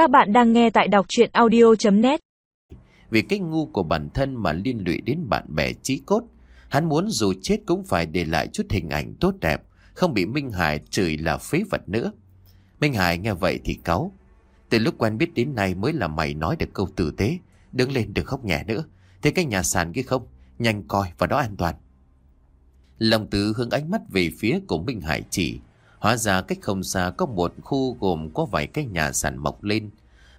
Các bạn đang nghe tại đọc chuyện audio.net Vì cái ngu của bản thân mà liên lụy đến bạn bè trí cốt. Hắn muốn dù chết cũng phải để lại chút hình ảnh tốt đẹp, không bị Minh Hải chửi là phế vật nữa. Minh Hải nghe vậy thì cáu. Từ lúc quen biết đến nay mới là mày nói được câu tử tế. Đứng lên đừng khóc nhẹ nữa. Thế cái nhà sàn kia không? Nhanh coi và đó an toàn. Lòng tứ hướng ánh mắt về phía của Minh Hải chỉ. Hóa ra cách không xa có một khu gồm có vài cái nhà sàn mọc lên.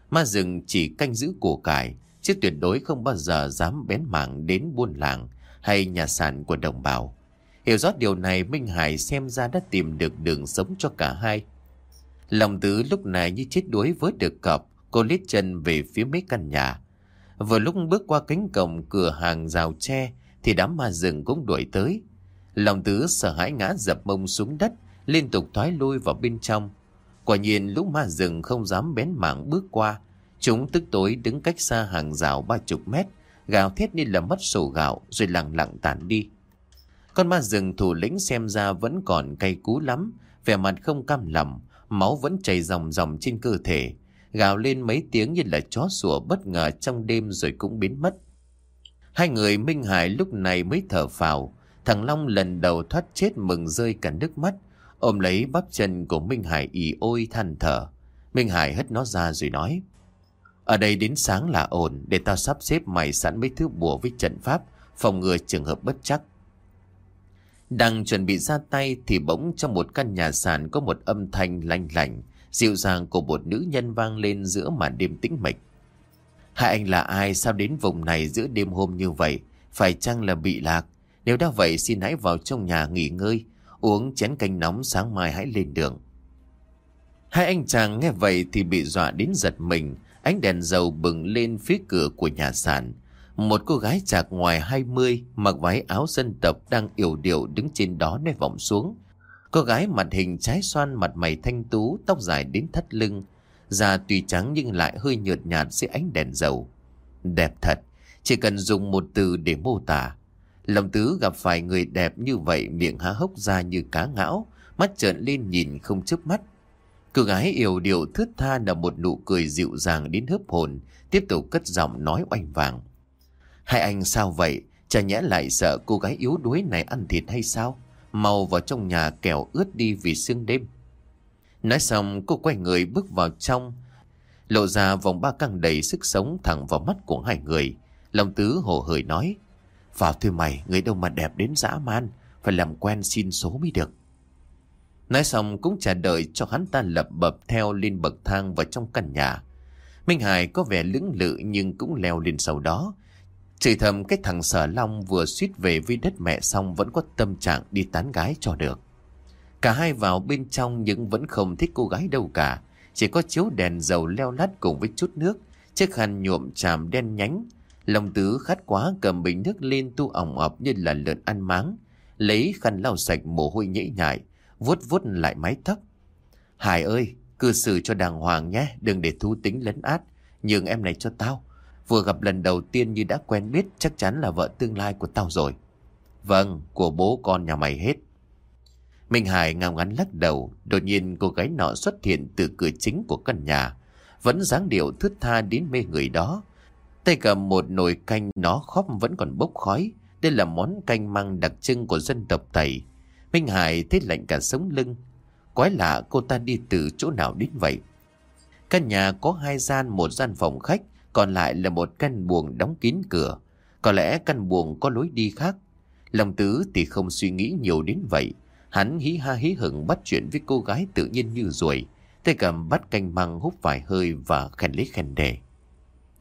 Ma rừng chỉ canh giữ của cải, chứ tuyệt đối không bao giờ dám bén mảng đến buôn làng hay nhà sàn của đồng bào. Hiểu rõ điều này Minh Hải xem ra đã tìm được đường sống cho cả hai. Lòng tứ lúc này như chết đuối với được cọp, cô lít chân về phía mấy căn nhà. Vừa lúc bước qua cánh cổng cửa hàng rào tre thì đám ma rừng cũng đuổi tới. Lòng tứ sợ hãi ngã dập mông xuống đất, liên tục thoái lui vào bên trong. Quả nhiên lũ ma rừng không dám bén mảng bước qua, chúng tức tối đứng cách xa hàng rào ba chục mét, gào thét như là mất sổ gạo rồi lặng lặng tản đi. Con ma rừng thủ lĩnh xem ra vẫn còn cay cú lắm, vẻ mặt không cam lòng, máu vẫn chảy dòng dòng trên cơ thể, gào lên mấy tiếng như là chó sủa bất ngờ trong đêm rồi cũng biến mất. Hai người Minh Hải lúc này mới thở phào, thằng Long lần đầu thoát chết mừng rơi cả nước mắt, ôm lấy bắp chân của Minh Hải ỉ ôi than thở. Minh Hải hất nó ra rồi nói, ở đây đến sáng là ổn để tao sắp xếp mày sẵn mấy thứ bùa với trận pháp, phòng ngừa trường hợp bất chắc. Đang chuẩn bị ra tay thì bỗng trong một căn nhà sàn có một âm thanh lanh lành, dịu dàng của một nữ nhân vang lên giữa màn đêm tĩnh mịch. Hai anh là ai sao đến vùng này giữa đêm hôm như vậy? Phải chăng là bị lạc? Nếu đã vậy xin hãy vào trong nhà nghỉ ngơi, uống chén canh nóng sáng mai hãy lên đường. Hai anh chàng nghe vậy thì bị dọa đến giật mình, ánh đèn dầu bừng lên phía cửa của nhà sàn. Một cô gái chạc ngoài 20 mặc váy áo dân tộc đang yểu điệu đứng trên đó nơi vọng xuống. Cô gái mặt hình trái xoan mặt mày thanh tú, tóc dài đến thắt lưng. Da tuy trắng nhưng lại hơi nhợt nhạt dưới ánh đèn dầu. Đẹp thật, chỉ cần dùng một từ để mô tả. Lòng tứ gặp phải người đẹp như vậy miệng há hốc ra như cá ngão, mắt trợn lên nhìn không chớp mắt. Cô gái yêu điệu thướt tha là một nụ cười dịu dàng đến hớp hồn, tiếp tục cất giọng nói oanh vàng. Hai anh sao vậy? Chả nhẽ lại sợ cô gái yếu đuối này ăn thịt hay sao? Mau vào trong nhà kẻo ướt đi vì sương đêm. Nói xong cô quay người bước vào trong. Lộ ra vòng ba căng đầy sức sống thẳng vào mắt của hai người. Lòng tứ hồ hởi nói. Vào thôi mày, người đâu mà đẹp đến dã man. Phải làm quen xin số mới được. Nói xong cũng trả đợi cho hắn ta lập bập theo lên bậc thang vào trong căn nhà. Minh Hải có vẻ lưỡng lự nhưng cũng leo lên sau đó. Chỉ thầm cái thằng sở long vừa suýt về với đất mẹ xong vẫn có tâm trạng đi tán gái cho được. Cả hai vào bên trong nhưng vẫn không thích cô gái đâu cả. Chỉ có chiếu đèn dầu leo lắt cùng với chút nước, chiếc khăn nhuộm tràm đen nhánh. Lòng tứ khát quá cầm bình nước lên tu ỏng ọp như là lợn ăn máng. Lấy khăn lau sạch mồ hôi nhễ nhại, vuốt vuốt lại mái tóc. Hải ơi, cư xử cho đàng hoàng nhé, đừng để thú tính lấn át. Nhường em này cho tao. Vừa gặp lần đầu tiên như đã quen biết chắc chắn là vợ tương lai của tao rồi. Vâng, của bố con nhà mày hết. Minh Hải ngao ngắn lắc đầu, đột nhiên cô gái nọ xuất hiện từ cửa chính của căn nhà. Vẫn dáng điệu thướt tha đến mê người đó. Tay cầm một nồi canh nó khóp vẫn còn bốc khói. Đây là món canh măng đặc trưng của dân tộc Tây. Minh Hải thấy lạnh cả sống lưng. Quái lạ cô ta đi từ chỗ nào đến vậy? Căn nhà có hai gian, một gian phòng khách, còn lại là một căn buồng đóng kín cửa. Có lẽ căn buồng có lối đi khác. Lòng tứ thì không suy nghĩ nhiều đến vậy. Hắn hí ha hí hửng bắt chuyện với cô gái tự nhiên như ruồi. Tay cầm bắt canh măng hút vài hơi và khen lấy khen đề.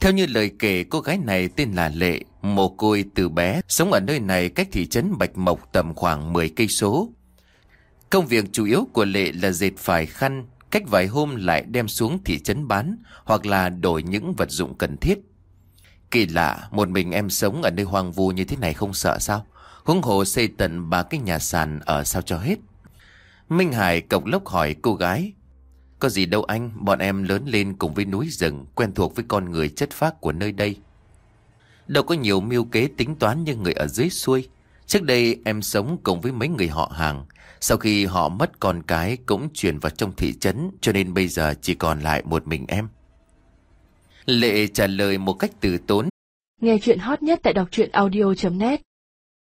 Theo như lời kể, cô gái này tên là Lệ, mồ côi từ bé, sống ở nơi này cách thị trấn Bạch Mộc tầm khoảng 10 cây số. Công việc chủ yếu của Lệ là dệt vải khăn, cách vài hôm lại đem xuống thị trấn bán hoặc là đổi những vật dụng cần thiết. Kỳ lạ, một mình em sống ở nơi hoang vu như thế này không sợ sao? Huống hồ xây tận ba cái nhà sàn ở sao cho hết. Minh Hải cộc lốc hỏi cô gái. Có gì đâu anh, bọn em lớn lên cùng với núi rừng, quen thuộc với con người chất phác của nơi đây. Đâu có nhiều mưu kế tính toán như người ở dưới xuôi. Trước đây em sống cùng với mấy người họ hàng. Sau khi họ mất con cái cũng chuyển vào trong thị trấn cho nên bây giờ chỉ còn lại một mình em. Lệ trả lời một cách từ tốn. Nghe chuyện hot nhất tại đọc truyện audio.net